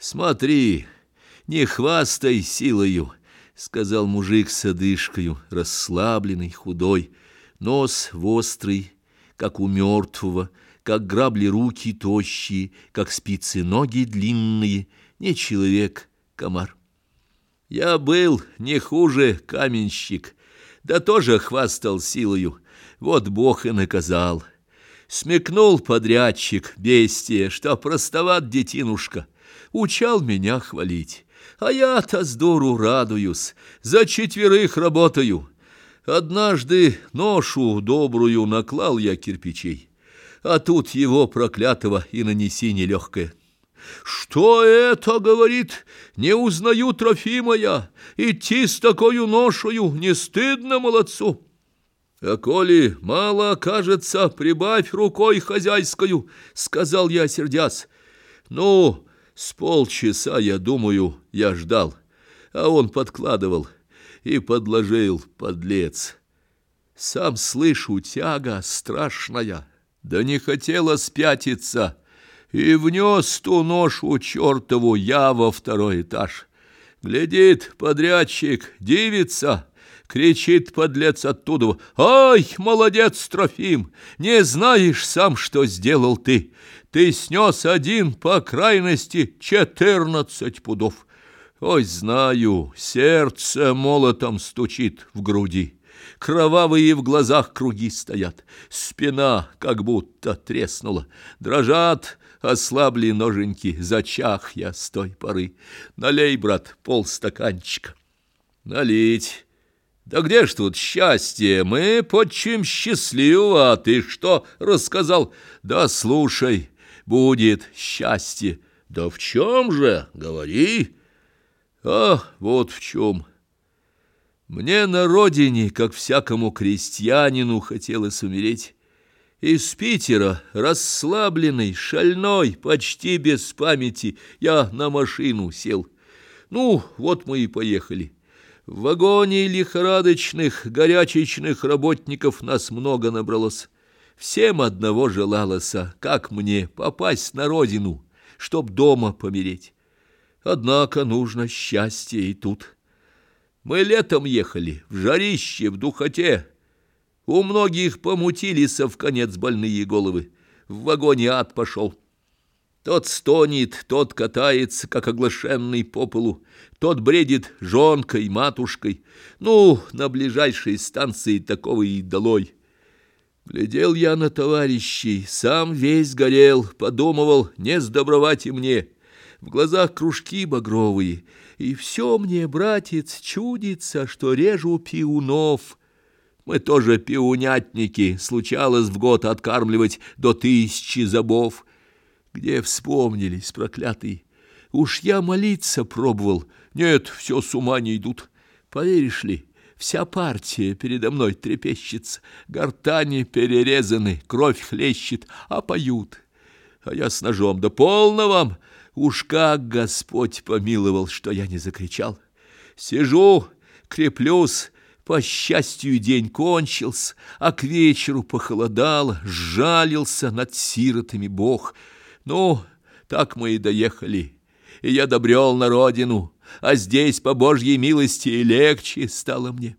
Смотри, не хвастай силою, — сказал мужик с одышкою, расслабленный, худой, нос вострый, как у мертвого, как грабли руки тощие, как спицы ноги длинные, не человек, комар. Я был не хуже каменщик, да тоже хвастал силою, вот Бог и наказал. Смекнул подрядчик, бестия, что простоват детинушка — учал меня хвалить. А я-то с дуру радуюсь, за четверых работаю. Однажды ношу добрую наклал я кирпичей, а тут его проклятого и нанеси нелегкое. «Что это, — говорит, — не узнаю Трофимая, идти с такою ношою не стыдно молодцу?» «А коли мало окажется, прибавь рукой хозяйскую», — сказал я, сердясь. «Ну, с полчаса, я думаю, я ждал, а он подкладывал и подложил, подлец. Сам слышу, тяга страшная, да не хотела спятиться, и внес ту ношу чертову я во второй этаж. Глядит подрядчик, дивится, кричит подлец оттуда. «Ай, молодец, Трофим, не знаешь сам, что сделал ты. Ты снес один, по крайности, четырнадцать пудов. Ой, знаю, сердце молотом стучит в груди. Кровавые в глазах круги стоят, спина как будто треснула. Дрожат, ослабли ноженьки, зачах я с той поры. Налей, брат, полстаканчика. Налить. Да где ж тут счастье? Мы почим счастливо, а ты что рассказал? Да слушай, будет счастье. Да в чем же? Говори. А вот в чем. Мне на родине, как всякому крестьянину, хотелось умереть. Из Питера, расслабленный, шальной, почти без памяти, я на машину сел. Ну, вот мы и поехали. В вагоне лихорадочных, горячечных работников нас много набралось. Всем одного желалося, как мне, попасть на родину, чтоб дома помереть. Однако нужно счастье и тут. Мы летом ехали, в жарище, в духоте. У многих помутились в конец больные головы. В вагоне ад пошел. Тот стонет, тот катается, как оглашенный по полу, тот бредит жонкой, матушкой. Ну, на ближайшей станции такого и долой. Глядел я на товарищей, сам весь горел, подумывал, не сдобровать и мне. В глазах кружки багровые, и все мне, братец, чудится, что режу пиунов. Мы тоже пиунятники, случалось в год откармливать до тысячи забов. Где вспомнились проклятые? Уж я молиться пробовал, нет, все с ума не идут. Поверишь ли, Вся партия передо мной трепещется, гортани перерезаны, кровь хлещет, а поют. А я с ножом, да полно вам! Уж как Господь помиловал, что я не закричал. Сижу, креплюсь, по счастью, день кончился, а к вечеру похолодало, сжалился над сиротами Бог. Ну, так мы и доехали, и я добрел на родину, а здесь, по Божьей милости, легче стало мне.